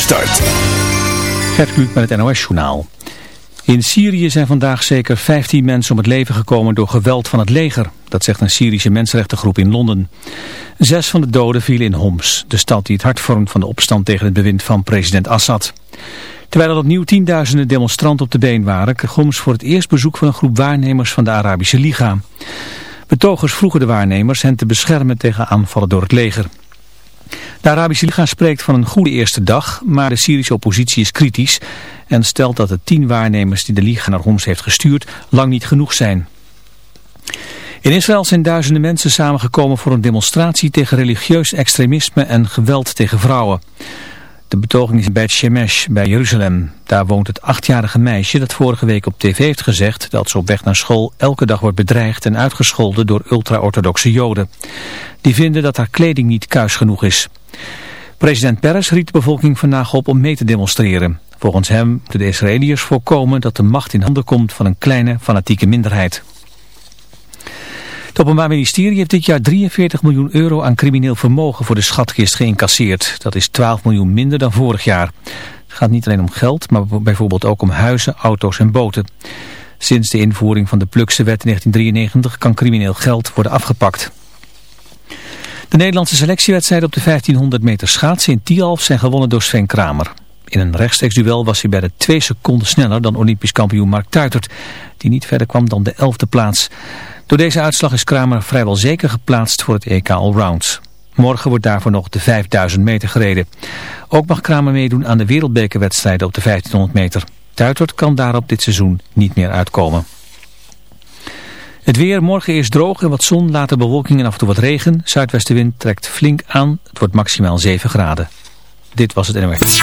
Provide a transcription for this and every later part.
Start. Gert Kluk met het NOS-journaal. In Syrië zijn vandaag zeker 15 mensen om het leven gekomen door geweld van het leger. Dat zegt een Syrische mensenrechtengroep in Londen. Zes van de doden vielen in Homs, de stad die het hart vormt van de opstand tegen het bewind van president Assad. Terwijl er opnieuw tienduizenden demonstranten op de been waren, kreeg Homs voor het eerst bezoek van een groep waarnemers van de Arabische Liga. Betogers vroegen de waarnemers hen te beschermen tegen aanvallen door het leger. De Arabische Liga spreekt van een goede eerste dag, maar de Syrische oppositie is kritisch en stelt dat de tien waarnemers die de Liga naar Homs heeft gestuurd lang niet genoeg zijn. In Israël zijn duizenden mensen samengekomen voor een demonstratie tegen religieus extremisme en geweld tegen vrouwen. De betoging is bij Shemesh bij Jeruzalem. Daar woont het achtjarige meisje dat vorige week op tv heeft gezegd dat ze op weg naar school elke dag wordt bedreigd en uitgescholden door ultra-orthodoxe joden. Die vinden dat haar kleding niet kuis genoeg is. President Peres riet de bevolking vandaag op om mee te demonstreren. Volgens hem moeten de Israëliërs voorkomen dat de macht in handen komt van een kleine fanatieke minderheid. Het Openbaar Ministerie heeft dit jaar 43 miljoen euro aan crimineel vermogen voor de schatkist geïncasseerd. Dat is 12 miljoen minder dan vorig jaar. Het gaat niet alleen om geld, maar bijvoorbeeld ook om huizen, auto's en boten. Sinds de invoering van de Plukse wet in 1993 kan crimineel geld worden afgepakt. De Nederlandse selectiewedstrijden op de 1500 meter schaatsen in Tialf zijn gewonnen door Sven Kramer. In een rechtstreeks duel was hij bij de twee seconden sneller dan Olympisch kampioen Mark Tuitert, die niet verder kwam dan de elfde plaats. Door deze uitslag is Kramer vrijwel zeker geplaatst voor het EK Allround. Morgen wordt daarvoor nog de 5000 meter gereden. Ook mag Kramer meedoen aan de wereldbekerwedstrijden op de 1500 meter. Tuitert kan daarop dit seizoen niet meer uitkomen. Het weer, morgen eerst droog en wat zon, later bewolking en af en toe wat regen. Zuidwestenwind trekt flink aan, het wordt maximaal 7 graden. Dit was het NOS.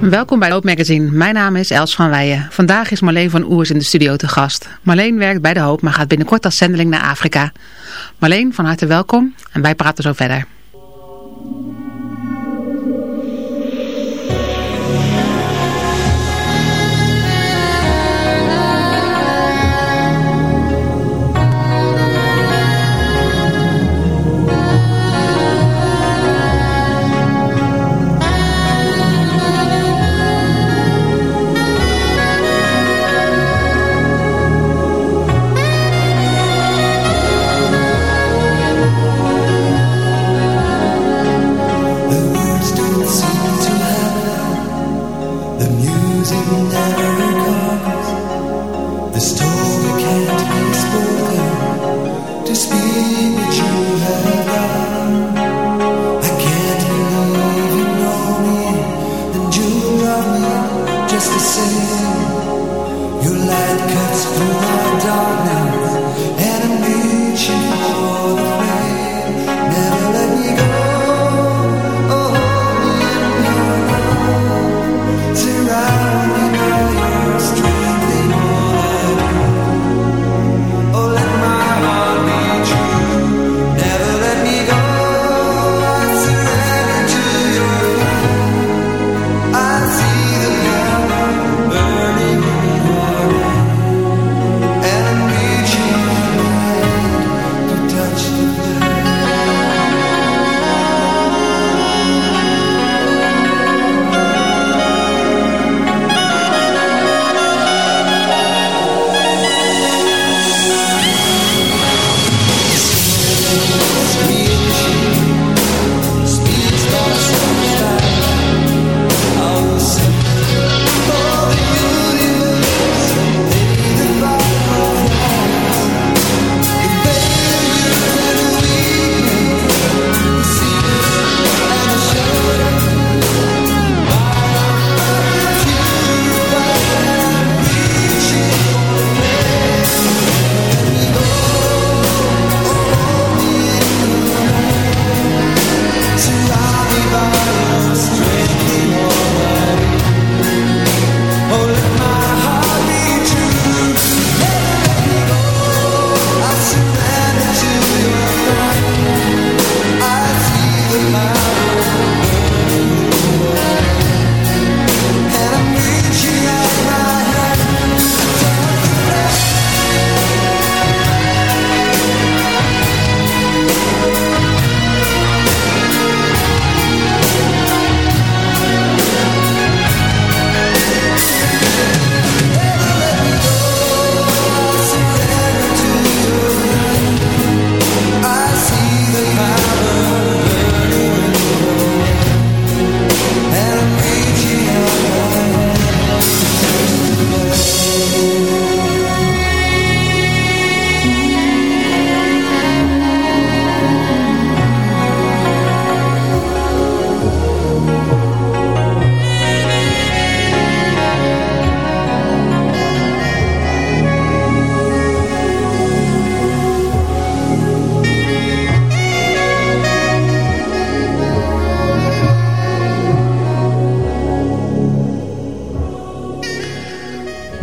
Welkom bij Hoop Magazine. Mijn naam is Els van Weijen. Vandaag is Marleen van Oers in de studio te gast. Marleen werkt bij De Hoop, maar gaat binnenkort als zendeling naar Afrika. Marleen, van harte welkom en wij praten zo verder.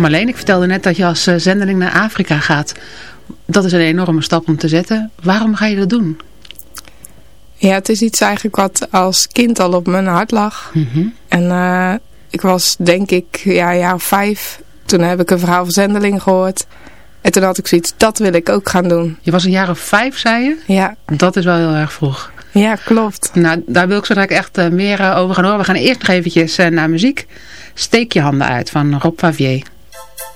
Marleen, ik vertelde net dat je als uh, zendeling naar Afrika gaat. Dat is een enorme stap om te zetten. Waarom ga je dat doen? Ja, het is iets eigenlijk wat als kind al op mijn hart lag. Mm -hmm. En uh, ik was denk ik ja, jaar vijf. Toen heb ik een verhaal van zendeling gehoord. En toen had ik zoiets, dat wil ik ook gaan doen. Je was een jaar of vijf, zei je? Ja. Dat is wel heel erg vroeg. Ja, klopt. Nou, daar wil ik zo direct echt uh, meer over gaan horen. We gaan eerst nog eventjes naar muziek. Steek je handen uit van Rob Favier.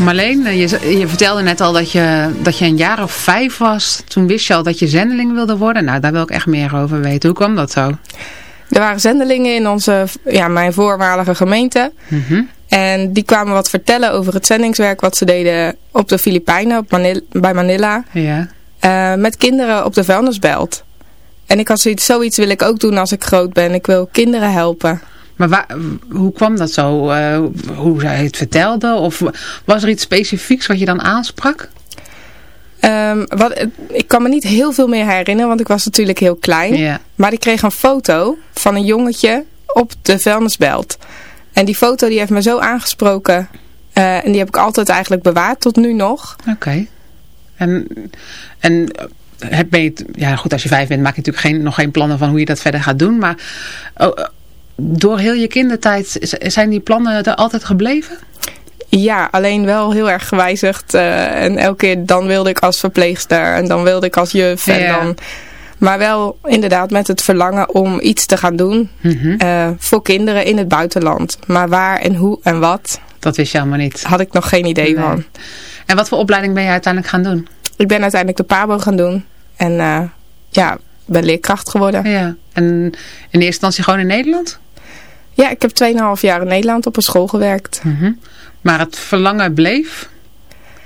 Marleen, eh, je, je vertelde net al dat je, dat je een jaar of vijf was. Toen wist je al dat je zendeling wilde worden. Nou, daar wil ik echt meer over weten. Hoe kwam dat zo? Er waren zendelingen in onze, ja, mijn voormalige gemeente. Mhm. En die kwamen wat vertellen over het zendingswerk wat ze deden op de Filipijnen, op bij Manila. Ja. eh, met kinderen op de vuilnisbelt. En ik had zoiets, zoiets wil ik ook doen als ik groot ben. Ik wil kinderen helpen. Maar waar, hoe kwam dat zo? Eh, hoe zij het vertelde? Of was er iets specifieks wat je dan aansprak? Ehm, wat, ik kan me niet heel veel meer herinneren, want ik was natuurlijk heel klein. Maar ik kreeg een foto van een jongetje op de vuilnisbelt. En die foto die heeft me zo aangesproken. eh, en die heb ik altijd eigenlijk bewaard tot nu nog. Oké. En, en heb ben je, het- ja goed, als je vijf bent maak je natuurlijk geen, nog geen plannen van hoe je dat verder gaat doen. Maar oh, eh, door heel je kindertijd zijn die plannen er altijd gebleven? Ja, alleen wel heel erg gewijzigd. eh, en elke keer dan wilde ik als verpleegster en dan wilde ik als juf. En Ja. dan, maar wel inderdaad met het verlangen om iets te gaan doen Mhm. eh, voor kinderen in het buitenland. Maar waar en hoe en wat Dat wist je allemaal niet. had ik nog geen idee Nee. van. En wat voor opleiding ben je uiteindelijk gaan doen? Ik ben uiteindelijk de PABO gaan doen. En eh, ja, ben leerkracht geworden. Ja, en in eerste instantie gewoon in Nederland? Ja, ik heb 2,5 jaar in Nederland op een school gewerkt. Mm Maar het verlangen bleef?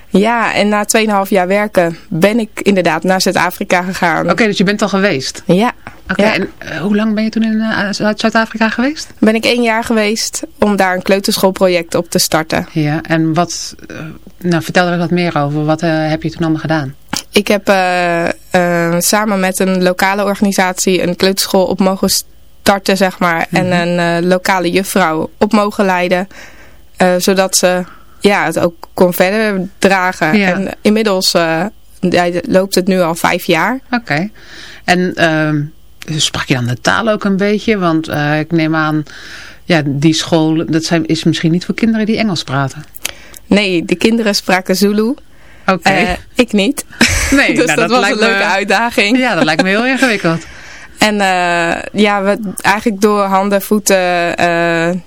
Ja, en na 2,5 jaar werken ben ik inderdaad naar Zuid-Afrika gegaan. Oké, dus je bent al geweest? Ja. Oké, en uh, hoe lang ben je toen in uh, Zuid-Afrika geweest? Ben ik één jaar geweest om daar een kleuterschoolproject op te starten. Ja, en wat, uh, nou vertel er wat meer over. Wat heb je toen allemaal gedaan? Ik heb samen met een lokale organisatie een kleuterschool op mogen starten, zeg maar. Mm -hmm. En een lokale juffrouw op mogen leiden. zodat ze ja, het ook kon verder dragen. Ja. En inmiddels uh, loopt het nu al vijf jaar. Oké. Okay. En uh, sprak je dan de taal ook een beetje? Want ik neem aan, ja, die school, dat zijn, is misschien niet voor kinderen die Engels praten. Nee, de kinderen spraken Zulu. Oké. Okay. ik niet. Nee, dus nou, dat, dat, was een leuke me... uitdaging. Ja, dat lijkt me heel ingewikkeld. En ja, we, eigenlijk door handen, voeten,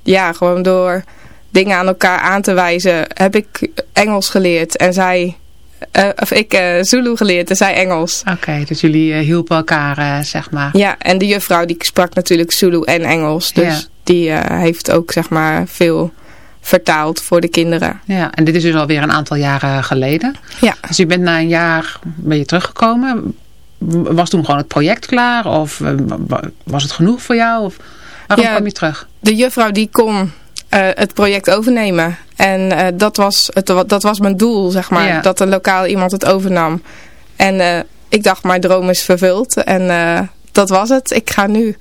ja, gewoon door dingen aan elkaar aan te wijzen, heb ik Engels geleerd en zij, uh, of ik Zulu geleerd en zij Engels. Oké, okay, dus jullie hielpen elkaar, zeg maar. Ja, en de juffrouw die sprak natuurlijk Zulu en Engels, dus ja. die heeft ook, zeg maar, veel vertaald voor de kinderen. Ja, en dit is dus alweer een aantal jaren geleden. Ja. Dus je bent na een jaar, ben je teruggekomen. Was toen gewoon het project klaar of was het genoeg voor jou? Of waarom ja, kwam je terug? De juffrouw die kon uh, het project overnemen. En uh, dat, was het, dat was mijn doel, zeg maar. Ja. Dat een lokaal iemand het overnam. En uh, ik dacht, mijn droom is vervuld. En dat was het. Ik ga nu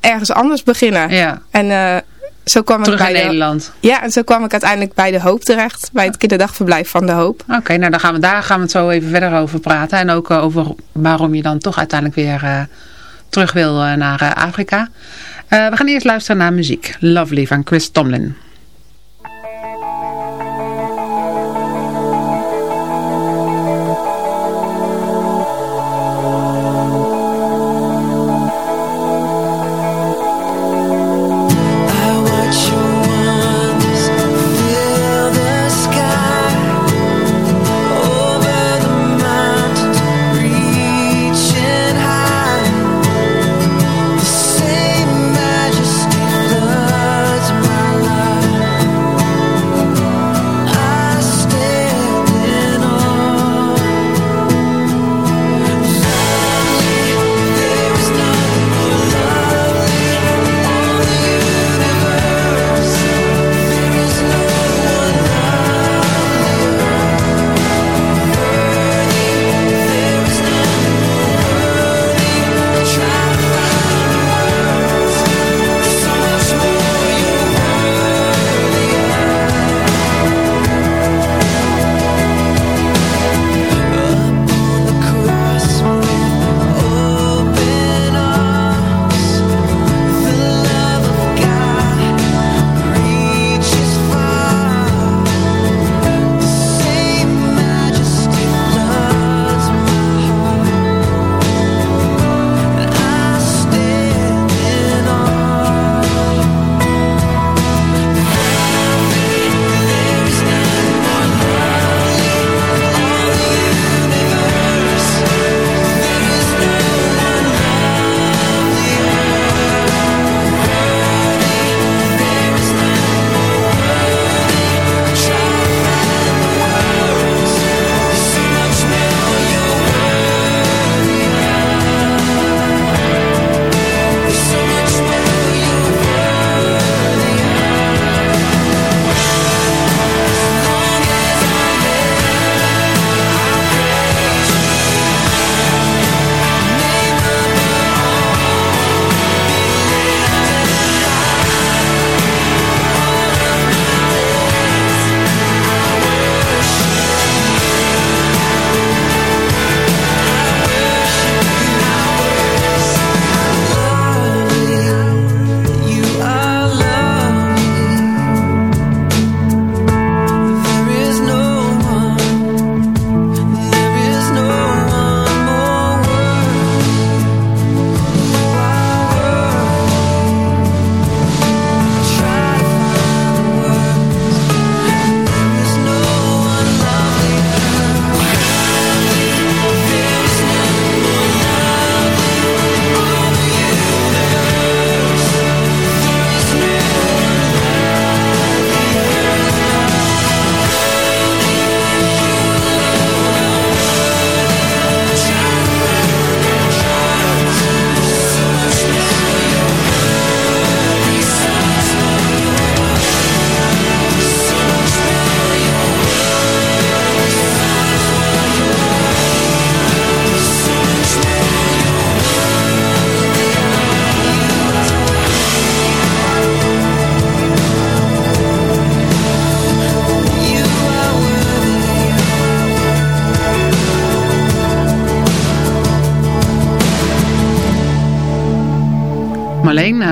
ergens anders beginnen. Ja. En zo kwam Terug ik bij in de, Nederland. Ja, en zo kwam ik uiteindelijk bij de Hoop terecht. Bij het kinderdagverblijf van de Hoop. Oké, okay, nou dan gaan we, daar gaan we het zo even verder over praten. En ook over waarom je dan toch uiteindelijk weer terug wil naar Afrika. We gaan eerst luisteren naar muziek. Lovely van Chris Tomlin.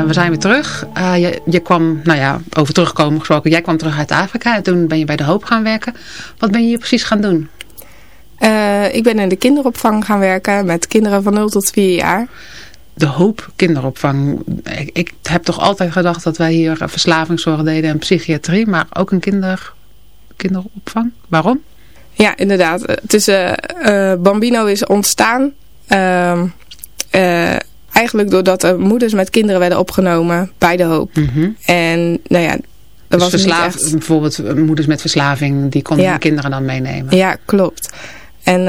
We zijn weer terug. je, je kwam, nou ja, over terugkomen gesproken. Jij kwam terug uit Afrika en toen ben je bij De Hoop gaan werken. Wat ben je hier precies gaan doen? ik ben in de kinderopvang gaan werken met kinderen van 0 tot 4 jaar de hoop kinderopvang. Ik, ik, heb toch altijd gedacht dat wij hier verslavingszorg deden en psychiatrie, maar ook een kinder, kinderopvang. Waarom? Ja, inderdaad. Het is, uh, Bambino is ontstaan uh, eigenlijk doordat er moeders met kinderen werden opgenomen bij de hoop. Mhm. En nou ja, er dus was echt... bijvoorbeeld moeders met verslaving, die konden hun kinderen dan meenemen. Ja, klopt. En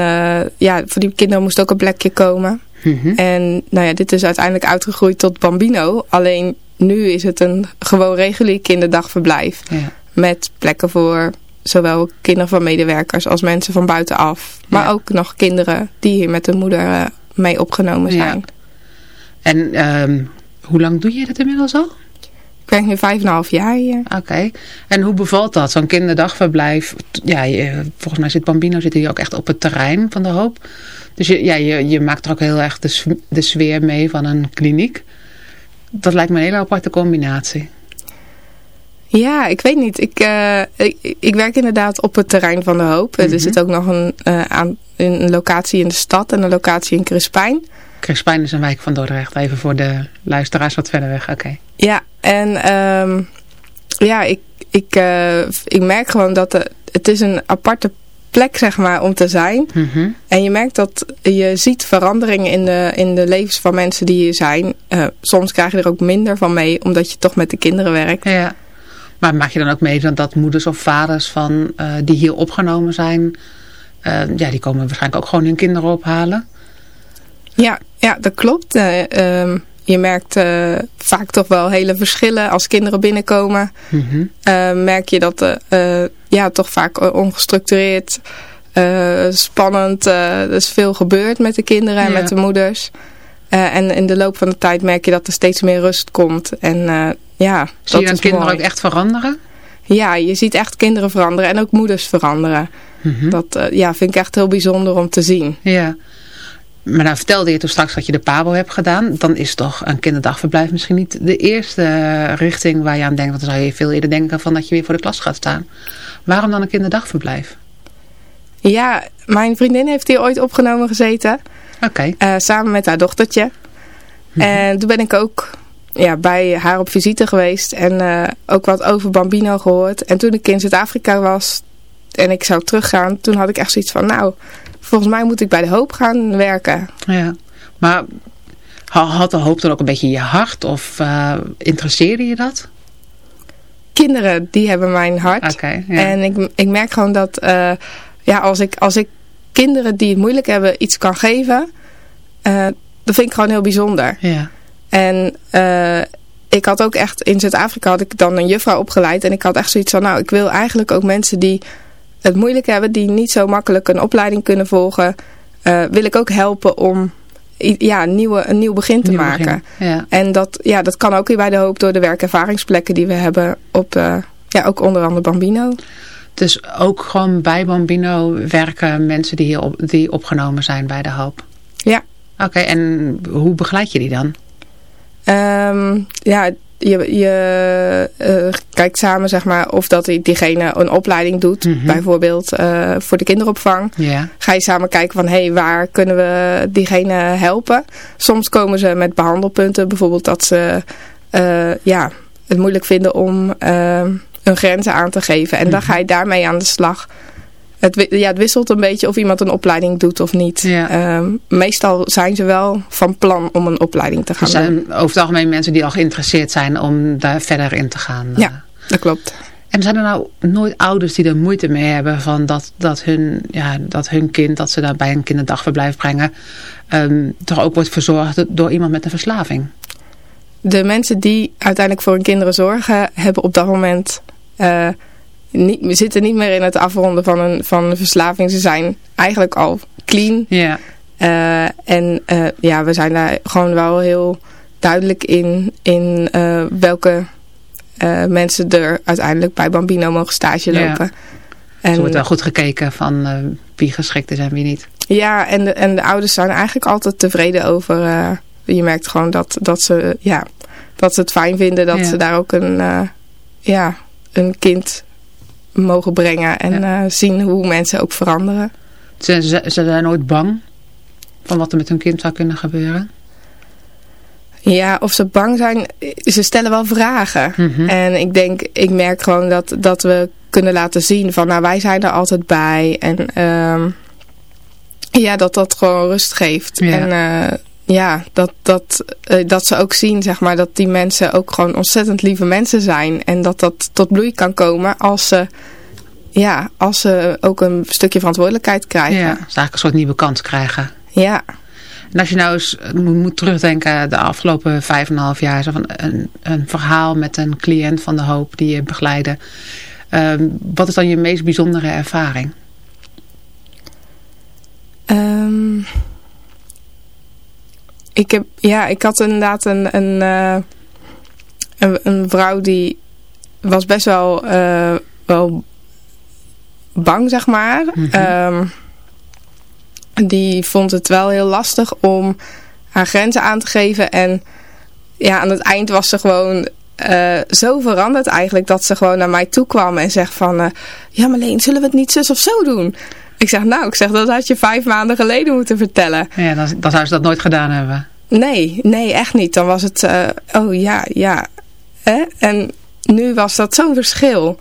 ja, voor die kinderen moest ook een plekje komen. Mhm. En nou ja, dit is uiteindelijk uitgegroeid tot Bambino. Alleen nu is het een gewoon regulier kinderdagverblijf. Ja. Met plekken voor zowel kinderen van medewerkers als mensen van buitenaf. Maar ook nog kinderen die hier met de moeder uh, mee opgenomen zijn. Ja. En um, hoe lang doe je dat inmiddels al? Ik werk nu vijf en een half jaar hier. Oké. En hoe bevalt dat? Zo'n kinderdagverblijf. Ja, je, volgens mij zit Bambino zit hier ook echt op het terrein van de hoop. Dus je, ja, je, je maakt er ook heel erg de, de sfeer mee van een kliniek. Dat lijkt me een hele aparte combinatie. Ja, ik weet niet. Ik, uh, ik, ik, werk inderdaad op het terrein van de hoop. Er mhm. zit ook nog een, uh, aan, een locatie in de stad en een locatie in Crispijn. Crispijn is een wijk van Dordrecht. Even voor de luisteraars wat verder weg. Oké. Ja, en um, ja, ik, ik, uh, ik merk gewoon dat de, het is een aparte plek zeg maar om te zijn. Mhm. En je merkt dat je ziet veranderingen in de, in de levens van mensen die hier zijn. Uh, soms krijg je er ook minder van mee omdat je toch met de kinderen werkt. Ja. Maar maak je dan ook mee dat moeders of vaders van, uh, die hier opgenomen zijn, uh, ja, die komen waarschijnlijk ook gewoon hun kinderen ophalen? Ja, ja dat klopt. Um, je merkt uh, vaak toch wel hele verschillen als kinderen binnenkomen. Mm uh, merk je dat ja, toch vaak ongestructureerd, spannend. er is veel gebeurd met de kinderen en met de moeders. en in de loop van de tijd merk je dat er steeds meer rust komt. En, ja, Zie je dan kinderen ook echt veranderen? Ja, je ziet echt kinderen veranderen en ook moeders veranderen. Mm Dat ja, vind ik echt heel bijzonder om te zien. Ja. Maar nou vertelde je toen straks dat je de PABO hebt gedaan. Dan is toch een kinderdagverblijf misschien niet de eerste richting waar je aan denkt. Want dan zou je veel eerder denken van dat je weer voor de klas gaat staan. Waarom dan een kinderdagverblijf? Ja, mijn vriendin heeft hier ooit opgenomen gezeten. Oké. Uh, samen met haar dochtertje. Mhm. En toen ben ik ook ja, bij haar op visite geweest. En uh, ook wat over Bambino gehoord. En toen ik in Zuid-Afrika was en ik zou teruggaan. Toen had ik echt zoiets van nou volgens mij moet ik bij de hoop gaan werken. Ja, maar had de hoop dan ook een beetje je hart of uh, interesseerde je dat? Kinderen, die hebben mijn hart. Okay, ja. En ik, ik merk gewoon dat uh, ja, als, ik, als ik kinderen die het moeilijk hebben iets kan geven, uh, dat vind ik gewoon heel bijzonder. Ja. En ik had ook echt, in Zuid-Afrika had ik dan een juffrouw opgeleid en ik had echt zoiets van, nou ik wil eigenlijk ook mensen die het moeilijk hebben, die niet zo makkelijk een opleiding kunnen volgen, uh, wil ik ook helpen om ja, een, nieuwe, een nieuw begin te maken. ja. En dat, ja, dat kan ook weer bij de hoop door de werkervaringsplekken die we hebben op, uh, ja, ook onder andere Bambino. Dus ook gewoon bij Bambino werken mensen die, hier op, die opgenomen zijn bij de hoop? Ja. Oké, en hoe begeleid je die dan? Um, ja, je, je uh, kijkt samen zeg maar, of dat diegene een opleiding doet. Mm -hmm. Bijvoorbeeld uh, voor de kinderopvang. Yeah. Ga je samen kijken van hé, hey, waar kunnen we diegene helpen. Soms komen ze met behandelpunten. Bijvoorbeeld dat ze uh, ja, het moeilijk vinden om hun grenzen aan te geven. En mm -hmm. dan ga je daarmee aan de slag. Het, ja, het wisselt een beetje of iemand een opleiding doet of niet. Ja. Um, meestal zijn ze wel van plan om een opleiding te gaan er zijn doen. over het algemeen mensen die al geïnteresseerd zijn om daar verder in te gaan. Ja, dat klopt. En zijn er nou nooit ouders die er moeite mee hebben van dat, dat, hun, ja, dat hun kind, dat ze daar bij een kinderdagverblijf brengen, um, toch ook wordt verzorgd door iemand met een verslaving? De mensen die uiteindelijk voor hun kinderen zorgen, hebben op dat moment... Uh, niet, we zitten niet meer in het afronden van een, van een verslaving. Ze zijn eigenlijk al clean. Ja. Uh, en uh, ja, we zijn daar gewoon wel heel duidelijk in, in uh, welke mensen er uiteindelijk bij Bambino mogen stage lopen. Ja. En, er wordt wel goed gekeken van wie geschikt is en wie niet. Ja, en de, en de ouders zijn eigenlijk altijd tevreden over... je merkt gewoon dat, dat ze ja, dat ze het fijn vinden dat ze daar ook een, ja, een kind mogen brengen. En zien hoe mensen ook veranderen. Ze, ze, ze zijn nooit bang van wat er met hun kind zou kunnen gebeuren? Ja, of ze bang zijn, ze stellen wel vragen. Mhm. En ik denk, ik merk gewoon dat, dat we kunnen laten zien van, nou wij zijn er altijd bij. En ehm, ja, dat dat gewoon rust geeft. Ja. En uh, ja, dat, dat, uh, dat ze ook zien, zeg maar, dat die mensen ook gewoon ontzettend lieve mensen zijn. En dat dat tot bloei kan komen als ze, ja, als ze ook een stukje verantwoordelijkheid krijgen. Ja, ze eigenlijk een soort nieuwe kans krijgen. Ja. En als je nou eens moet terugdenken de afgelopen vijf en een half jaar. Van een, een verhaal met een cliënt van de hoop die je begeleidde. Um, wat is dan je meest bijzondere ervaring? Um, ik, heb, ja, ik had inderdaad een, een, uh, een, een, vrouw die was best wel, uh, wel bang, zeg maar. Mm -hmm. um, die vond het wel heel lastig om haar grenzen aan te geven. En ja, aan het eind was ze gewoon uh, zo veranderd eigenlijk dat ze gewoon naar mij toe kwam en zegt van... Uh, ja Marleen, zullen we het niet zus of zo doen? Ik zeg nou, ik zeg dat had je vijf maanden geleden moeten vertellen. Ja, dan, dan zou ze dat nooit gedaan hebben. Nee, nee, echt niet. Dan was het, uh, oh ja, ja. Hè? En nu was dat zo'n verschil.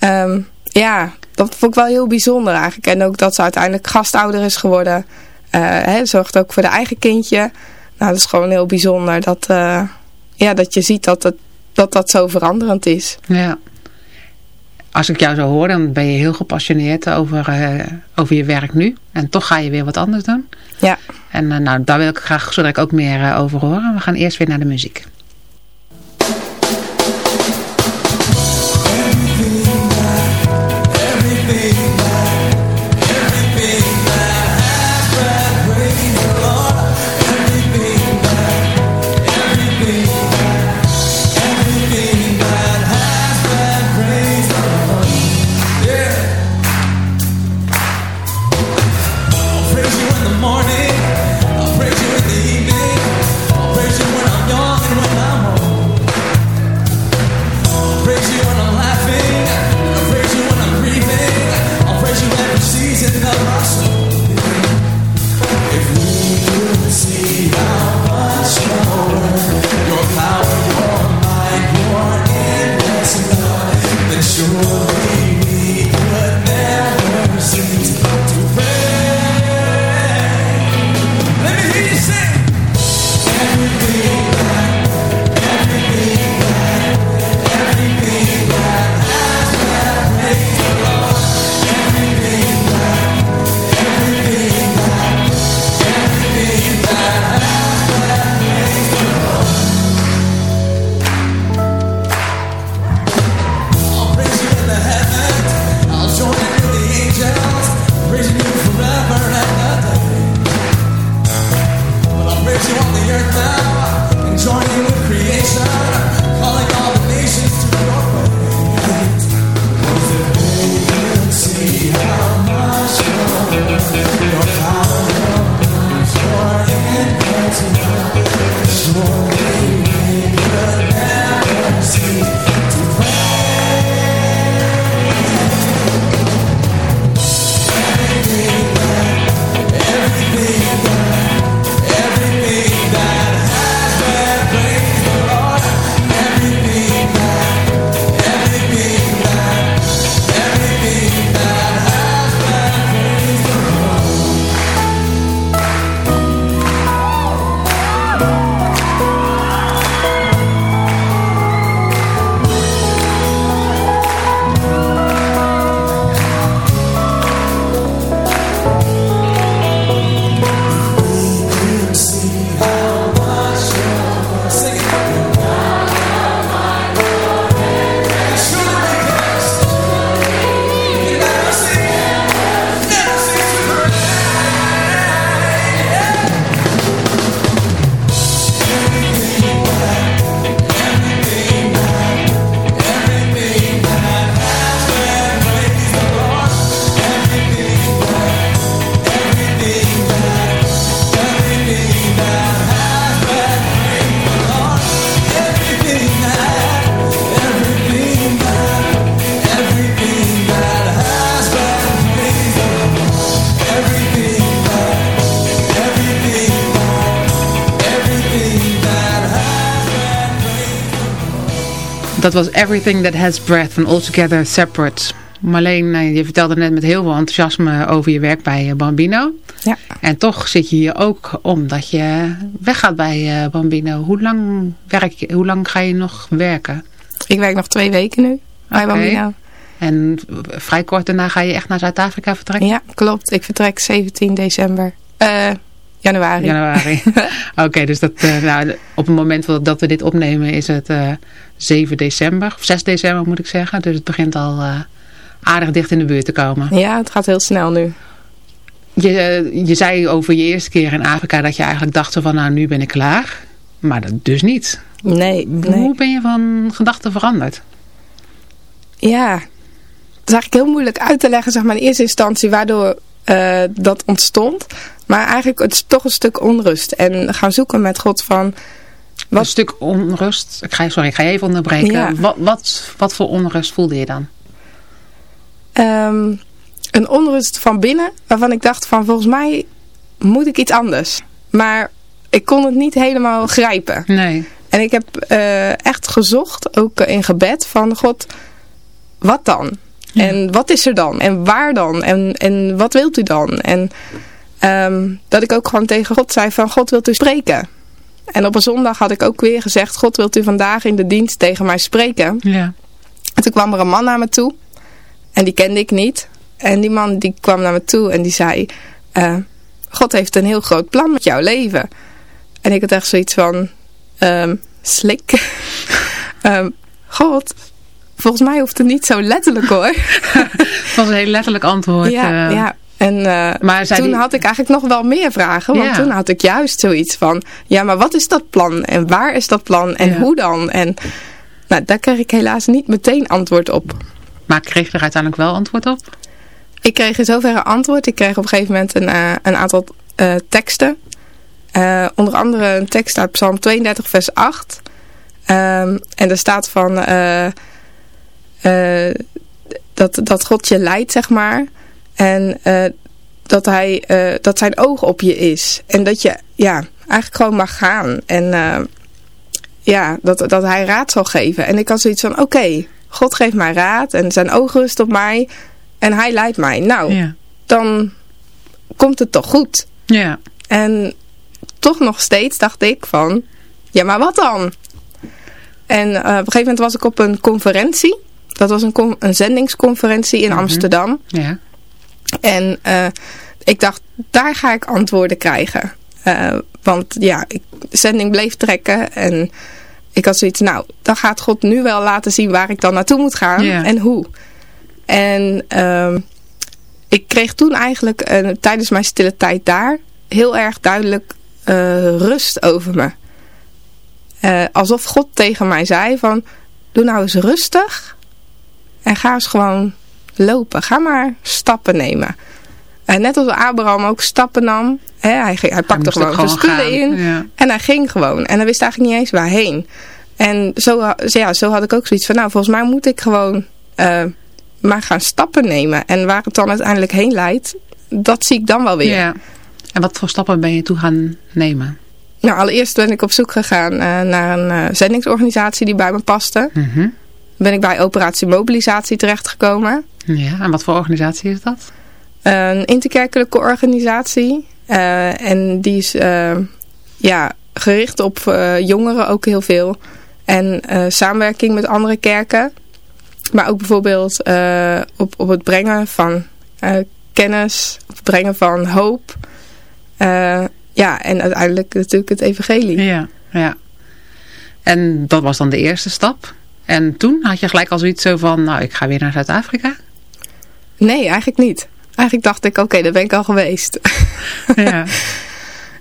Um, ja, dat vond ik wel heel bijzonder eigenlijk. En ook dat ze uiteindelijk gastouder is geworden. Uh, hè, zorgt ook voor de eigen kindje. Nou, dat is gewoon heel bijzonder. Dat, uh, ja, dat je ziet dat, het, dat dat zo veranderend is. Ja. Als ik jou zo hoor, dan ben je heel gepassioneerd over, uh, over je werk nu. En toch ga je weer wat anders doen. Ja. En nou, daar wil ik graag zo ik ook meer over horen. We gaan eerst weer naar de muziek. Dat was Everything That Has Breath van Altogether Separate. Marleen, nou, je vertelde net met heel veel enthousiasme over je werk bij eh, Bambino. Ja. En toch zit je hier ook omdat je weggaat bij eh, Bambino. Hoe lang, werk je, hoe lang ga je nog werken? Ik werk nog twee weken nu bij. Bambino. En vrij kort daarna ga je echt naar Zuid-Afrika vertrekken? Ja, klopt. Ik vertrek 17 december. Eh, januari. Januari. Oké, dus dat, eh, nou, op het moment dat- dat we dit opnemen is het eh 7 december. Of 6 december moet ik zeggen. Dus het begint al eh, aardig dicht in de buurt te komen. Ja, het gaat heel snel nu. Je, je zei over je eerste keer in Afrika dat je eigenlijk dacht van nou nu ben ik klaar. Maar dat dus niet. Nee, nee. Hoe ben je van gedachten veranderd? Ja, het is eigenlijk heel moeilijk uit te leggen, zeg maar, in eerste instantie waardoor dat ontstond. Maar eigenlijk het is toch een stuk onrust. En gaan zoeken met God van... Wat? Een stuk onrust. Ik ga, sorry, ik ga je even onderbreken. Ja. Wat, wat, wat voor onrust voelde je dan? ehm, een onrust van binnen, waarvan ik dacht van volgens mij moet ik iets anders. Maar ik kon het niet helemaal grijpen. Nee. En ik heb eh, echt gezocht, ook in gebed, van God, wat dan? En wat is er dan? En waar dan? En, en wat wilt u dan? En ehm, dat ik ook gewoon tegen God zei van, God wilt u spreken? En op een zondag had ik ook weer gezegd, God wilt u vandaag in de dienst tegen mij spreken? Ja. En toen kwam er een man naar me toe. En die kende ik niet. En die man die kwam naar me toe en die zei... eh, God heeft een heel groot plan met jouw leven. En ik had echt zoiets van... ehm, slik. Ehm, God, volgens mij hoeft het niet zo letterlijk hoor. Dat was een heel letterlijk antwoord. ja, eh. ja. En eh, Maar toen die- had ik eigenlijk nog wel meer vragen. Want Ja. toen had ik juist zoiets van... Ja, maar wat is dat plan? En waar is dat plan? En Ja. hoe dan? En nou, daar kreeg ik helaas niet meteen antwoord op. Maar kreeg je er uiteindelijk wel antwoord op? Ik kreeg in zoverre antwoord. Ik kreeg op een gegeven moment een, eh, een aantal eh, teksten. Onder andere een tekst uit Psalm 32 vers 8. Ehm, en er staat van... dat, dat God je leidt, zeg maar. En eh, dat, hij, eh, dat zijn oog op je is. En dat je ja, eigenlijk gewoon mag gaan. En eh, ja, dat, dat hij raad zal geven. En ik had zoiets van, oké, God geeft mij raad. En zijn oog rust op mij. En hij leidt mij. Nou, Ja. dan komt het toch goed. Ja. En toch nog steeds dacht ik van, ja maar wat dan? En op een gegeven moment was ik op een conferentie. Dat was een, een zendingsconferentie in Mhm. Amsterdam. Ja. En eh, ik dacht, daar ga ik antwoorden krijgen. Eh, want ja, ik, de zending bleef trekken. En ik had zoiets, nou, dan gaat God nu wel laten zien waar ik dan naartoe moet gaan. En hoe. En ehm, ik kreeg toen eigenlijk eh, tijdens mijn stille tijd daar heel erg duidelijk rust over me. Alsof God tegen mij zei van, doe nou eens rustig. En ga eens gewoon lopen. Ga maar stappen nemen. En net als Abraham ook stappen nam. Hè, hij, ging- hij pakte ook gewoon zijn spullen in. ja. En hij ging gewoon. En hij wist eigenlijk niet eens waarheen. En zo, ja, zo had ik ook zoiets van, nou volgens mij moet ik gewoon eh, maar gaan stappen nemen. En waar het dan uiteindelijk heen leidt, dat zie ik dan wel weer. Ja. En wat voor stappen ben je toe gaan nemen? Nou, allereerst ben ik op zoek gegaan eh, naar een eh, zendingsorganisatie die bij me paste. Mhm. Ben ik bij Operatie Mobilisatie terechtgekomen. Ja, en wat voor organisatie is dat? Een interkerkelijke organisatie. Eh, en die is eh, ja, gericht op eh, jongeren ook heel veel. En samenwerking met andere kerken. Maar ook bijvoorbeeld op, op het brengen van kennis. Op het brengen van hoop. Ja, en uiteindelijk natuurlijk het evangelie. Ja, ja. En dat was dan de eerste stap. En toen had je gelijk al zoiets zo van, nou ik ga weer naar Zuid-Afrika. Nee, eigenlijk niet. Eigenlijk dacht ik, oké, daar ben ik al geweest. Ja.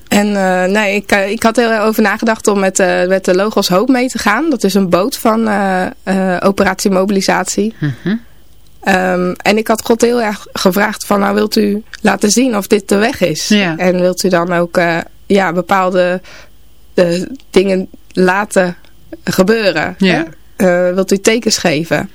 En eh, nee, ik, eh, ik had heel erg over nagedacht om met, eh, met de Logos Hoop mee te gaan. Dat is een boot van eh, Operatie Mobilisatie. Mhm. Ehm, en ik had God heel erg gevraagd van, nou wilt u laten zien of dit de weg is? Ja. En wilt u dan ook ja, bepaalde eh, dingen laten gebeuren? Ja. hè? Eh, wilt u tekens geven?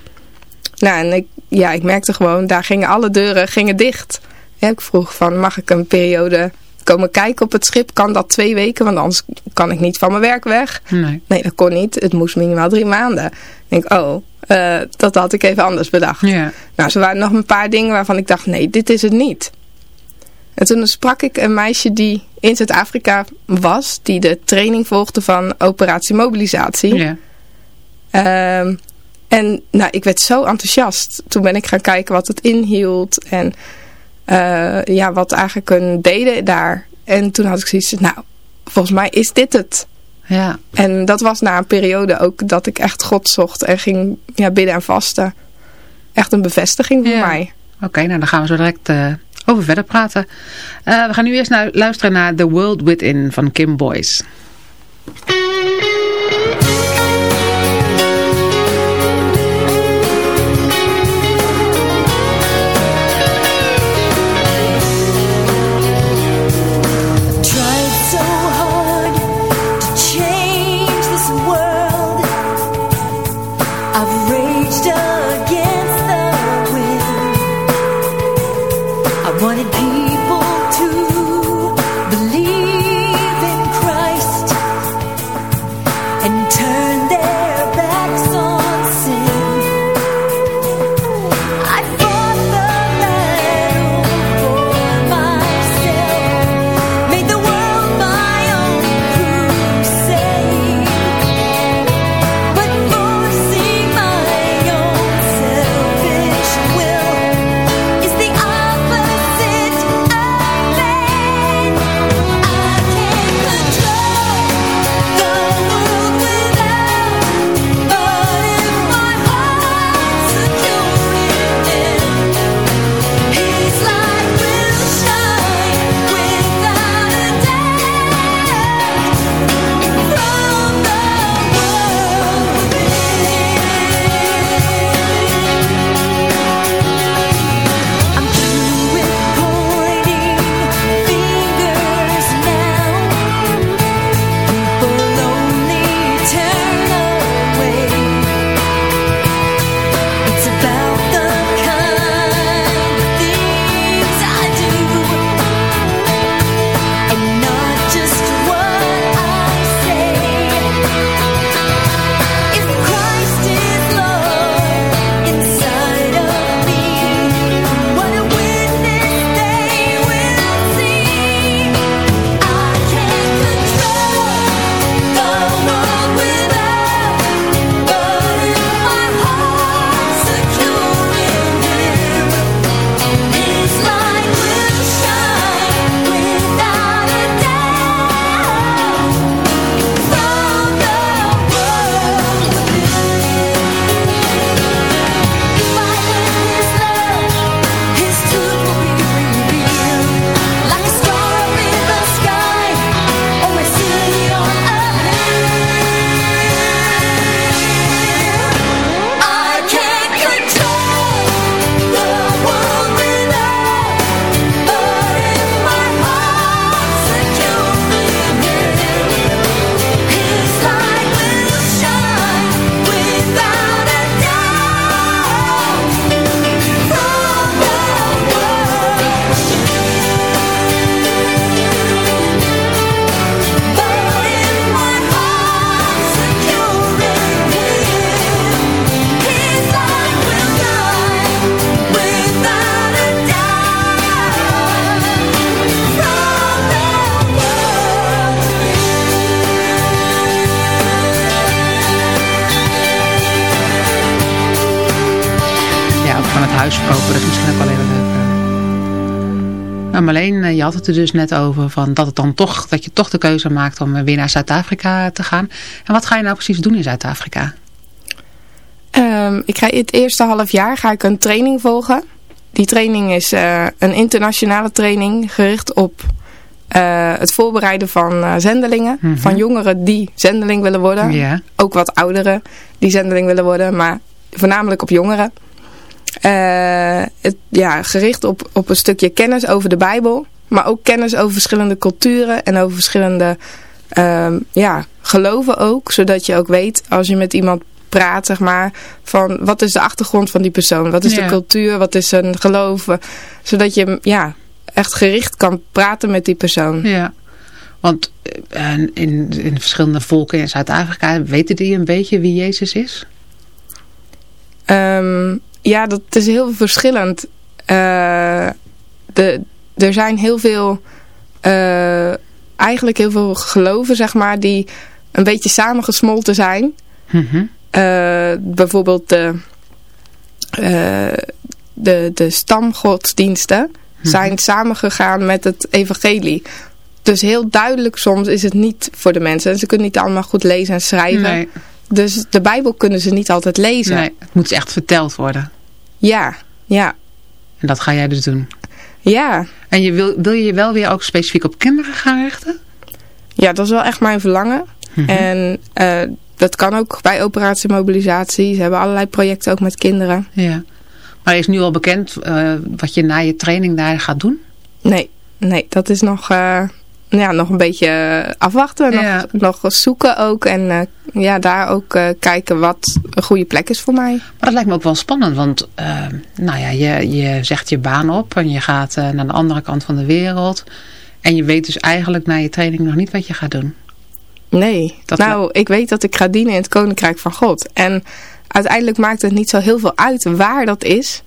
Nou, en ik, ja, ik merkte gewoon, daar gingen alle deuren gingen dicht. Ja, ik vroeg van, mag ik een periode komen kijken op het schip. Kan dat twee weken, want anders kan ik niet van mijn werk weg. Nee, nee dat kon niet. Het moest minimaal drie maanden. Ik denk, oh, uh, dat had ik even anders bedacht. Ja. Nou, er waren nog een paar dingen waarvan ik dacht, nee, dit is het niet. En toen sprak ik een meisje die in Zuid-Afrika was, die de training volgde van operatie mobilisatie. Ja. Uh, en nou, ik werd zo enthousiast. Toen ben ik gaan kijken wat het inhield en uh, ja, wat eigenlijk hun deden daar. En toen had ik zoiets nou, volgens mij is dit het. Ja. En dat was na een periode ook dat ik echt God zocht en ging ja, bidden en vasten. Echt een bevestiging voor ja. mij. Oké, nou dan gaan we zo direct uh, over verder praten. Uh, we gaan nu eerst naar, luisteren naar The World Within van Kim Boyce. Had het er dus net over van dat, het dan toch, dat je toch de keuze maakt om weer naar Zuid-Afrika te gaan. En wat ga je nou precies doen in Zuid-Afrika? Um, ik ga het eerste half jaar ga ik een training volgen. Die training is uh, een internationale training gericht op uh, het voorbereiden van uh, zendelingen. Mhm. Mm -hmm. Van jongeren die zendeling willen worden. Yeah. Ook wat ouderen die zendeling willen worden. Maar voornamelijk op jongeren. Uh, het, ja, gericht op, op een stukje kennis over de Bijbel. Maar ook kennis over verschillende culturen en over verschillende uh, ja, geloven ook. Zodat je ook weet als je met iemand praat, zeg maar, van wat is de achtergrond van die persoon? Wat is Ja. de cultuur? Wat is zijn geloof? Zodat je ja, echt gericht kan praten met die persoon. Ja, want in, in verschillende volken in Zuid-Afrika weten die een beetje wie Jezus is? Um, ja, dat is heel verschillend. Uh, de, er zijn heel veel, uh, eigenlijk heel veel geloven, zeg maar, die een beetje samengesmolten zijn. Mm -hmm. uh, bijvoorbeeld de, de, de stamgodsdiensten mm -hmm. zijn samengegaan met het evangelie. Dus heel duidelijk soms is het niet voor de mensen. En ze kunnen niet allemaal goed lezen en schrijven. Nee. Dus de Bijbel kunnen ze niet altijd lezen. Nee, het moet echt verteld worden. Ja, ja. En dat ga jij dus doen? Ja. En je wil, wil je je wel weer ook specifiek op kinderen gaan richten? Ja, dat is wel echt mijn verlangen. Mm -hmm. En uh, dat kan ook bij operatie mobilisatie. Ze hebben allerlei projecten ook met kinderen. Ja. Maar is nu al bekend uh, wat je na je training daar gaat doen? Nee, nee dat is nog... Uh, ja, nog een beetje afwachten. Nog, Ja. nog zoeken ook. En uh, ja, daar ook uh, kijken wat een goede plek is voor mij. Maar dat lijkt me ook wel spannend. Want uh, nou ja, je, je zegt je baan op. En je gaat naar de andere kant van de wereld. En je weet dus eigenlijk na je training nog niet wat je gaat doen. Nee. Dat nou, ik weet dat ik ga dienen in het Koninkrijk van God. En uiteindelijk maakt het niet zo heel veel uit waar dat is.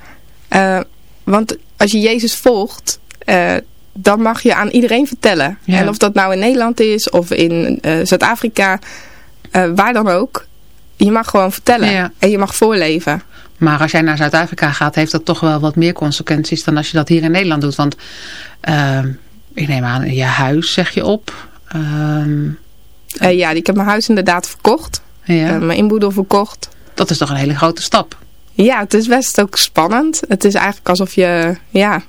want als je Jezus volgt dan mag je aan iedereen vertellen. Ja. En of dat nou in Nederland is of in uh, Zuid-Afrika, uh, waar dan ook. Je mag gewoon vertellen ja. en je mag voorleven. Maar als jij naar Zuid-Afrika gaat, heeft dat toch wel wat meer consequenties dan als je dat hier in Nederland doet. Want uh, ik neem aan, je huis zeg je op. Ehm, Uh, ja, ik heb mijn huis inderdaad verkocht. Ja. mijn inboedel verkocht. Dat is toch een hele grote stap? Ja, het is best ook spannend. Het is eigenlijk alsof je, ja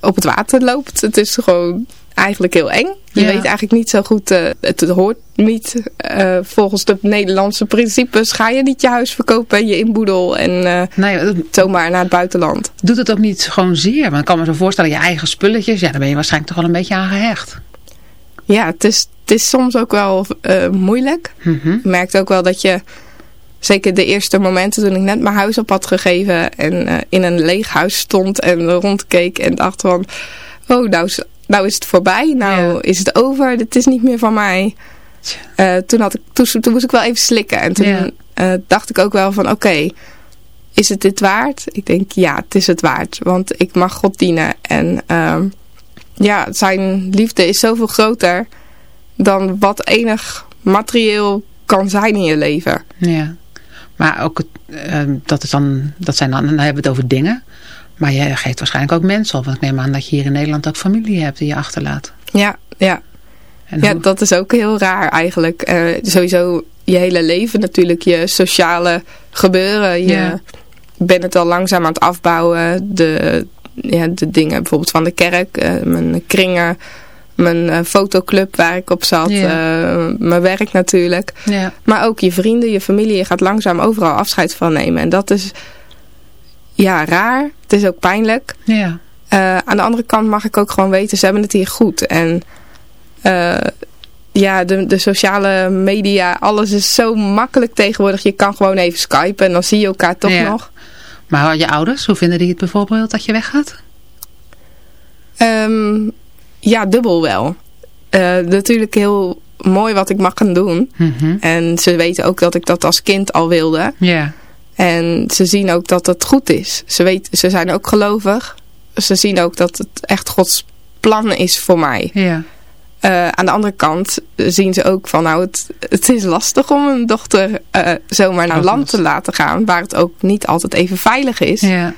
op het water loopt. Het is gewoon eigenlijk heel eng. Je Ja. weet eigenlijk niet zo goed, uh, het, hoort niet uh, volgens de Nederlandse principes. Ga je niet je huis verkopen en je inboedel en uh, Nee, dat zomaar naar het buitenland. doet het ook niet gewoon zeer. Want ik kan me zo voorstellen, je eigen spulletjes, ja, daar ben je waarschijnlijk toch wel een beetje aan gehecht. Ja, het is, het is soms ook wel moeilijk. Mhm. Je merkt ook wel dat je, zeker de eerste momenten toen ik net mijn huis op had gegeven en uh, in een leeg huis stond en rondkeek en dacht van, oh nou is, nou is het voorbij, nou Ja. is het over, dit is niet meer van mij. Uh, toen, had ik, toen, toen moest ik wel even slikken en toen Ja. uh, dacht ik ook wel van oké, is het dit waard? Ik denk ja, het is het waard, want ik mag God dienen en uh, ja, zijn liefde is zoveel groter dan wat enig materieel kan zijn in je leven. Ja. Maar ook, uh, dat, is dan, dat zijn dan, dan hebben we het over dingen. Maar je geeft waarschijnlijk ook mensen op. Want ik neem aan dat je hier in Nederland ook familie hebt die je achterlaat. Ja, ja. En ja hoe- dat is ook heel raar eigenlijk. Uh, sowieso je hele leven natuurlijk, je sociale gebeuren. Je Ja. bent het al langzaam aan het afbouwen. De, ja, de dingen bijvoorbeeld van de kerk, uh, mijn kringen, mijn uh, fotoclub waar ik op zat, uh, mijn werk natuurlijk. Maar ook je vrienden, je familie, je gaat langzaam overal afscheid van nemen. En dat is ja raar. Het is ook pijnlijk. Ja. Uh, aan de andere kant mag ik ook gewoon weten, ze hebben het hier goed. En uh, ja, de, de sociale media, alles is zo makkelijk tegenwoordig. Je kan gewoon even skypen en dan zie je elkaar toch nog. Maar je ouders, hoe vinden die het bijvoorbeeld dat je weggaat? Um, ja, dubbel wel. Uh, natuurlijk heel mooi wat ik mag gaan doen. Mhm. En ze weten ook dat ik dat als kind al wilde. Ja. En ze zien ook dat het goed is. Ze, weten, ze zijn ook gelovig. Ze zien ook dat het echt Gods plan is voor mij. Ja. Uh, aan de andere kant zien ze ook van nou het, het is lastig om een dochter uh, zomaar naar land te laten gaan. Waar het ook niet altijd even veilig is. Ja.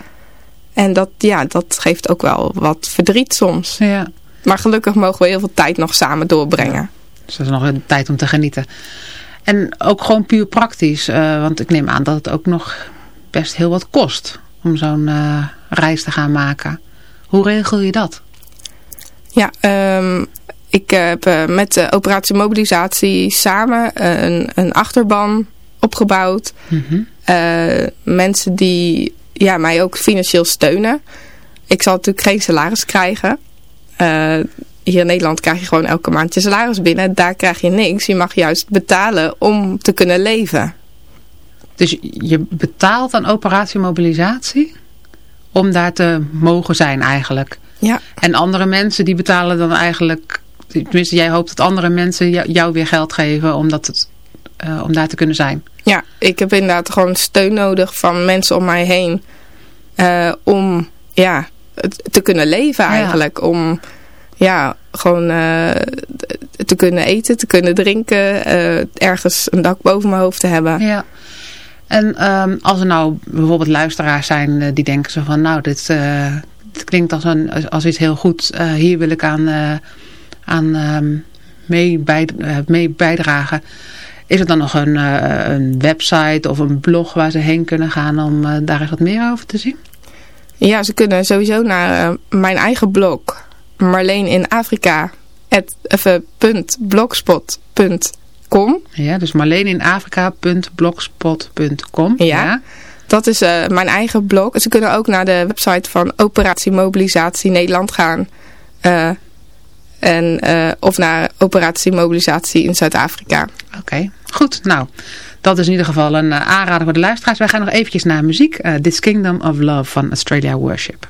En dat, ja, dat geeft ook wel wat verdriet soms. Ja. Maar gelukkig mogen we heel veel tijd nog samen doorbrengen. Dus dat is nog een tijd om te genieten. En ook gewoon puur praktisch. Uh, want ik neem aan dat het ook nog best heel wat kost om zo'n uh, reis te gaan maken. Hoe regel je dat? Ja, um, ik heb uh, met de operatie mobilisatie samen een, een achterban opgebouwd. Mm -hmm. uh, mensen die ja, mij ook financieel steunen. Ik zal natuurlijk geen salaris krijgen. Uh, hier in Nederland krijg je gewoon elke maand je salaris binnen. Daar krijg je niks. Je mag juist betalen om te kunnen leven. Dus je betaalt aan operatie mobilisatie om daar te mogen zijn eigenlijk? Ja. En andere mensen die betalen dan eigenlijk, tenminste jij hoopt dat andere mensen jou, weer geld geven om, het, uh, om daar te kunnen zijn. Ja, ik heb inderdaad gewoon steun nodig van mensen om mij heen. Uh, om ja, te kunnen leven eigenlijk. Om ja, gewoon uh, te kunnen eten, te kunnen drinken. ergens een dak boven mijn hoofd te hebben. Ja. En um, als er nou bijvoorbeeld luisteraars zijn die denken zo van nou dit, klinkt als, een, als iets heel goed. Hier wil ik aan, aan um, mee, bij, mee bijdragen. Is er dan nog een, een website of een blog waar ze heen kunnen gaan om daar eens wat meer over te zien? Ja, ze kunnen sowieso naar mijn eigen blog. Marleen in Afrika. blogspot.com Ja, dus marleeninafrika.blogspot.com ja. ja. Dat is uh, mijn eigen blog. Ze kunnen ook naar de website van Operatie Mobilisatie Nederland gaan. Uh, en, uh, of naar Operatie Mobilisatie in Zuid-Afrika. Oké, okay. goed. Nou, dat is in ieder geval een aanrader voor de luisteraars. Wij gaan nog eventjes naar muziek. This Kingdom of Love van Australia Worship.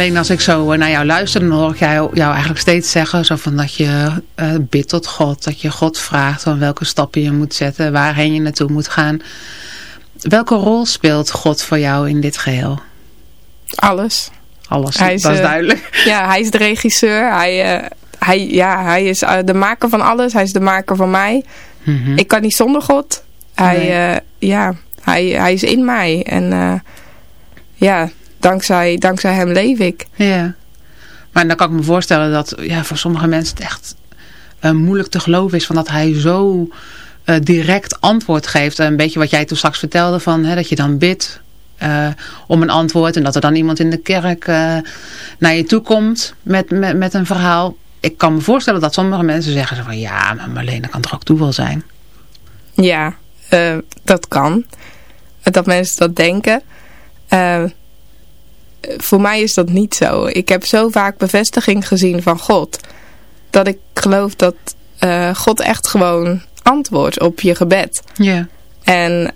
Alleen als ik zo naar jou luister, dan hoor ik jou, jou eigenlijk steeds zeggen zo van dat je uh, bidt tot God. Dat je God vraagt van welke stappen je moet zetten, waarheen je naartoe moet gaan. Welke rol speelt God voor jou in dit geheel? Alles. Alles, hij is, dat is uh, duidelijk. Ja, hij is de regisseur. Hij, uh, hij, ja, hij is de maker van alles. Hij is de maker van mij. Mm -hmm. Ik kan niet zonder God. Hij, nee. ja, hij, hij is in mij. En ja, dankzij, dankzij hem leef ik. Ja. Maar dan kan ik me voorstellen dat ja, voor sommige mensen het echt uh, moeilijk te geloven is van dat hij zo direct antwoord geeft. Een beetje wat jij toen straks vertelde, van, hè, dat je dan bidt uh, om een antwoord. En dat er dan iemand in de kerk naar je toe komt met, met, met een verhaal. Ik kan me voorstellen dat sommige mensen zeggen van ja, maar Marlene kan toch ook toeval zijn? Ja, dat kan. Dat mensen dat denken. Voor mij is dat niet zo. Ik heb zo vaak bevestiging gezien van God. Dat ik geloof dat God echt gewoon antwoordt op je gebed. Ja. En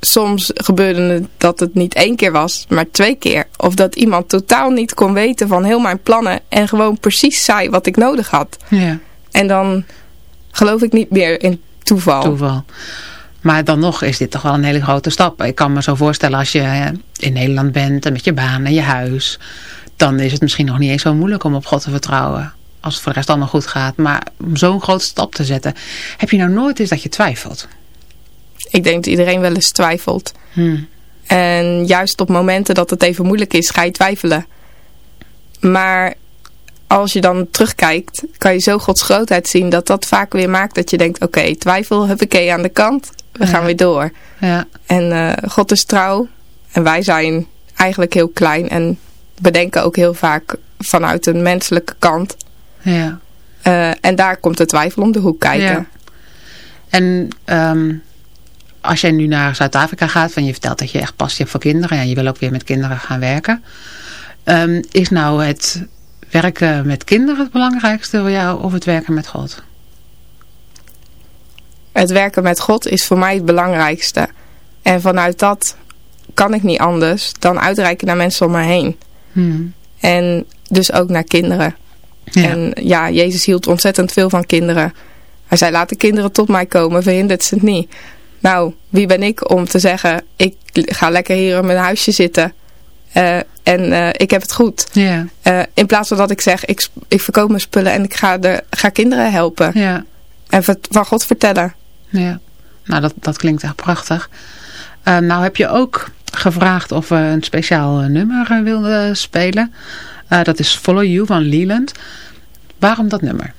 soms gebeurde het dat het niet één keer was, maar twee keer. Of dat iemand totaal niet kon weten van heel mijn plannen en gewoon precies zei wat ik nodig had. Ja. En dan geloof ik niet meer in toeval. Toeval. Maar dan nog is dit toch wel een hele grote stap. Ik kan me zo voorstellen als je in Nederland bent en met je baan en je huis. Dan is het misschien nog niet eens zo moeilijk om op God te vertrouwen. Als het voor de rest allemaal goed gaat. Maar om zo'n grote stap te zetten. Heb je nou nooit eens dat je twijfelt? Ik denk dat iedereen wel eens twijfelt. Hmm. En juist op momenten dat het even moeilijk is, ga je twijfelen. Maar als je dan terugkijkt, kan je zo Gods grootheid zien dat dat vaak weer maakt dat je denkt, oké, okay, twijfel, huppakee aan de kant, we gaan weer door. Ja. En uh, God is trouw en wij zijn eigenlijk heel klein en bedenken ook heel vaak vanuit een menselijke kant. Ja. Uh, en daar komt de twijfel om de hoek kijken. Ja. En um, als jij nu naar Zuid-Afrika gaat, van je vertelt dat je echt passie hebt voor kinderen en je wil ook weer met kinderen gaan werken. Um, is nou het werken met kinderen het belangrijkste voor jou of het werken met God? Het werken met God is voor mij het belangrijkste. En vanuit dat kan ik niet anders dan uitreiken naar mensen om me heen. Hmm. En dus ook naar kinderen. Ja. En ja, Jezus hield ontzettend veel van kinderen. Hij zei, laat de kinderen tot mij komen, verhindert ze het niet. Nou, wie ben ik om te zeggen, ik ga lekker hier in mijn huisje zitten uh, en uh, ik heb het goed. Ja. Uh, in plaats van dat ik zeg, ik, ik verkoop mijn spullen en ik ga, de, ga kinderen helpen. Ja. En van God vertellen. Ja, nou dat, dat klinkt echt prachtig. nou heb je ook gevraagd of we een speciaal nummer wilden spelen. dat is Follow You van Leland. Waarom dat nummer?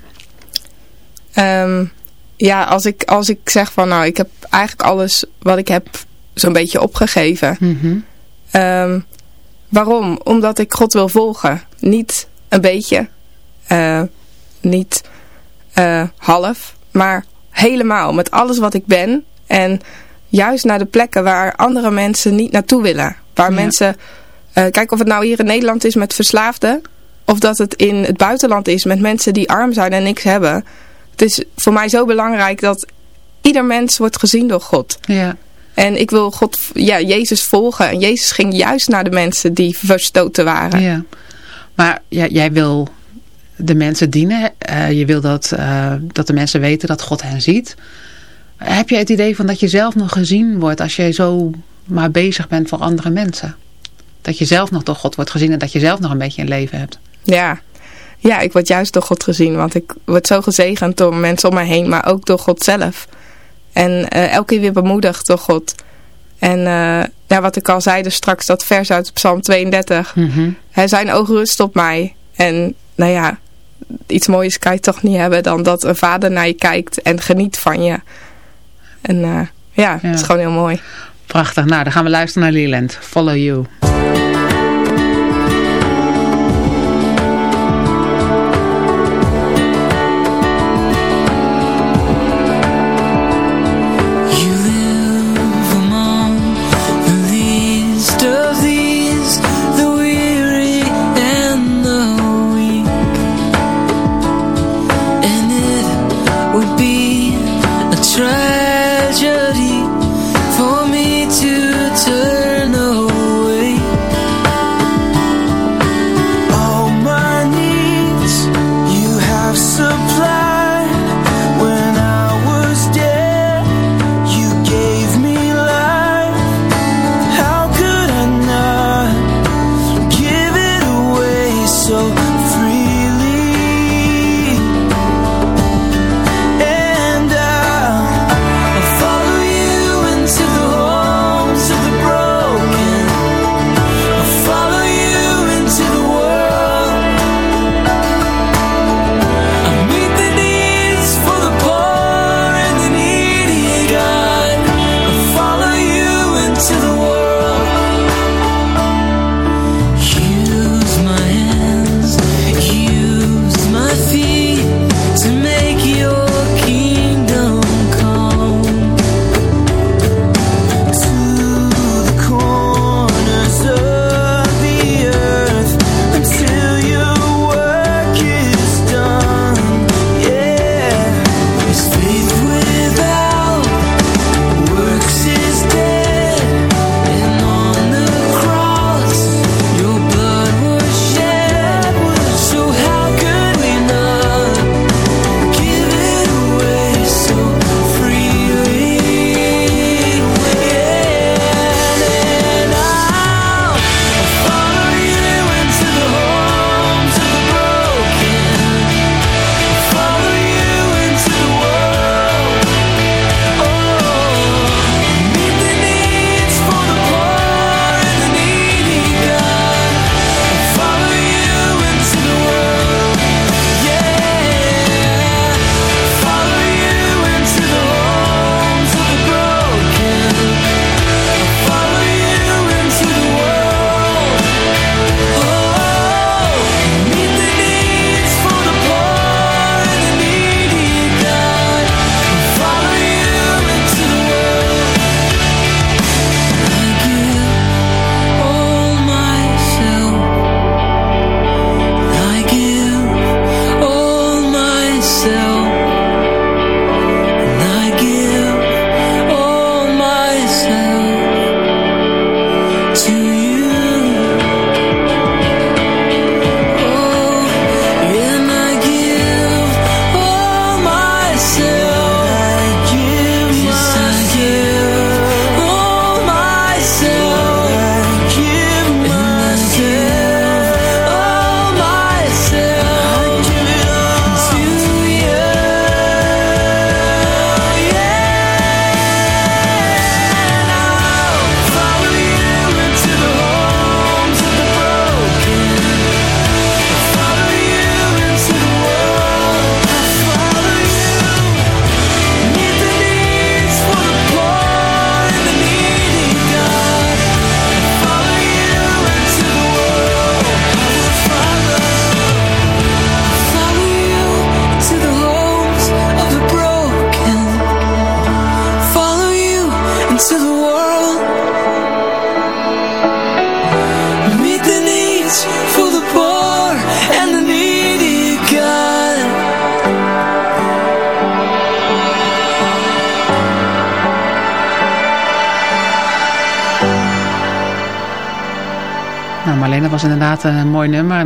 Um, ja, als ik, als ik zeg van nou, ik heb eigenlijk alles wat ik heb zo'n beetje opgegeven. Mm -hmm. um, waarom? Omdat ik God wil volgen. Niet een beetje, uh, niet uh, half, maar helemaal. Met alles wat ik ben. En juist naar de plekken waar andere mensen niet naartoe willen. Waar ja. mensen, uh, kijk of het nou hier in Nederland is met verslaafden. Of dat het in het buitenland is met mensen die arm zijn en niks hebben. Het is voor mij zo belangrijk dat ieder mens wordt gezien door God. Ja. En ik wil God, ja, Jezus volgen. En Jezus ging juist naar de mensen die verstoten waren. Ja. Maar ja, jij wil de mensen dienen. Uh, je wil dat, uh, dat de mensen weten dat God hen ziet. Heb je het idee van dat je zelf nog gezien wordt als je zo maar bezig bent voor andere mensen? Dat je zelf nog door God wordt gezien en dat je zelf nog een beetje een leven hebt? Ja, ja, ik word juist door God gezien. Want ik word zo gezegend door mensen om mij heen, maar ook door God zelf. En uh, elke keer weer bemoedigd door God. En uh, ja, wat ik al zei, dus straks dat vers uit Psalm 32. Mm -hmm. Hij zijn ogen rust op mij. En nou ja, iets moois kan je toch niet hebben dan dat een vader naar je kijkt en geniet van je. En uh, ja, ja, het is gewoon heel mooi. Prachtig. Nou, dan gaan we luisteren naar Leland. Follow You.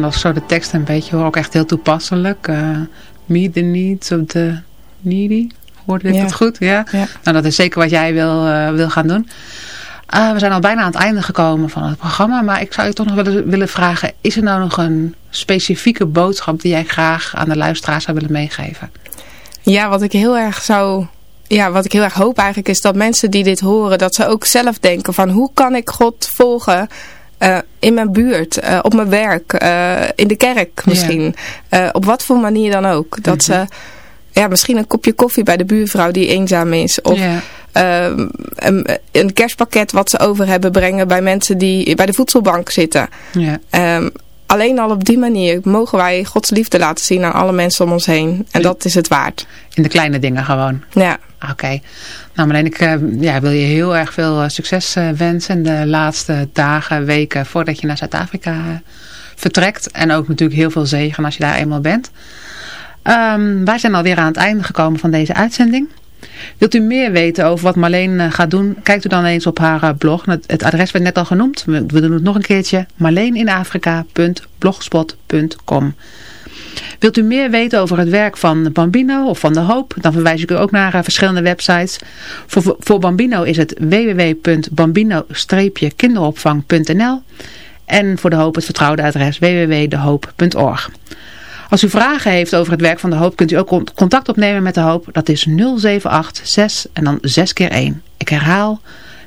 Als zo de tekst een beetje hoor, ook echt heel toepasselijk. Uh, meet the needs of the needy. Hoorde ik dat goed? Ja? ja? Nou, dat is zeker wat jij wil, uh, wil gaan doen. Uh, we zijn al bijna aan het einde gekomen van het programma. Maar ik zou je toch nog willen, willen vragen. Is er nou nog een specifieke boodschap die jij graag aan de luisteraars zou willen meegeven? Ja, wat ik heel erg zou... Ja, wat ik heel erg hoop eigenlijk is dat mensen die dit horen, dat ze ook zelf denken van hoe kan ik God volgen uh, in mijn buurt, uh, op mijn werk, uh, in de kerk misschien. Op wat voor manier dan ook. Dat mm -hmm. ze ja, misschien een kopje koffie bij de buurvrouw die eenzaam is. Of een, een, kerstpakket wat ze over hebben brengen bij mensen die bij de voedselbank zitten. Yeah. Um, alleen al op die manier mogen wij Gods liefde laten zien aan alle mensen om ons heen. En dat is het waard. In de kleine dingen gewoon. Ja. Oké. Okay. Nou Marleen, ik uh, ja, wil je heel erg veel uh, succes uh, wensen in de laatste dagen, weken voordat je naar Zuid-Afrika vertrekt. En ook natuurlijk heel veel zegen als je daar eenmaal bent. Um, wij zijn alweer aan het einde gekomen van deze uitzending. Wilt u meer weten over wat Marleen gaat doen? Kijkt u dan eens op haar blog. Het, adres werd net al genoemd. We, doen het nog een keertje. marleeninafrika.blogspot.com Wilt u meer weten over het werk van Bambino of van De Hoop? Dan verwijs ik u ook naar uh, verschillende websites. Voor, voor Bambino is het www.bambino-kinderopvang.nl En voor De Hoop het vertrouwde adres www.dehoop.org. Als u vragen heeft over het werk van De Hoop kunt u ook contact opnemen met De Hoop. Dat is 0786 en dan 6 keer 1. Ik herhaal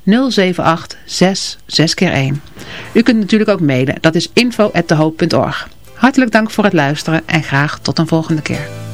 0786 6 keer 1. U kunt natuurlijk ook mailen. Dat is info.dehoop.org. Hartelijk dank voor het luisteren en graag tot een volgende keer.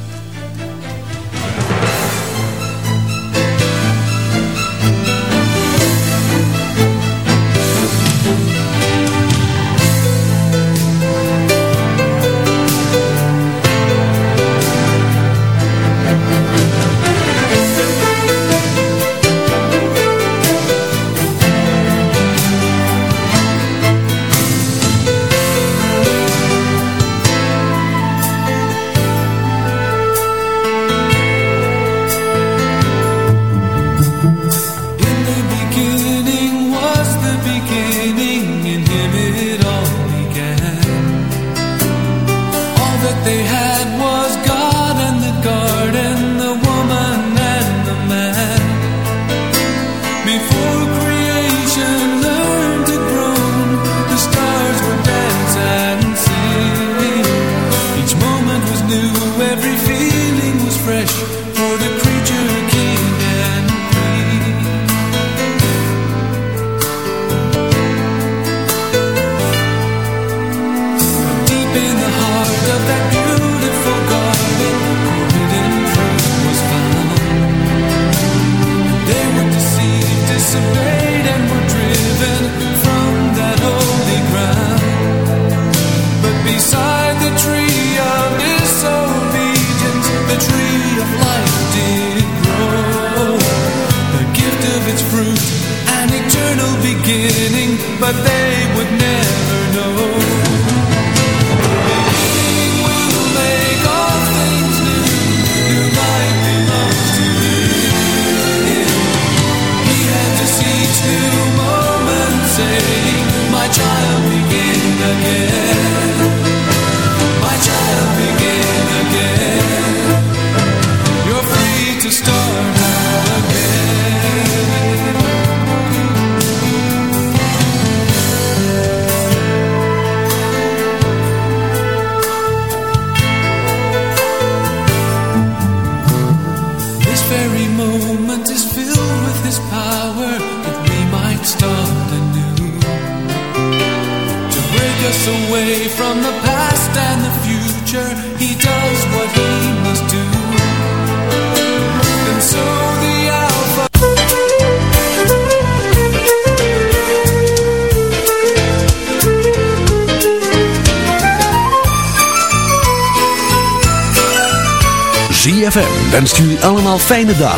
Fijne dag.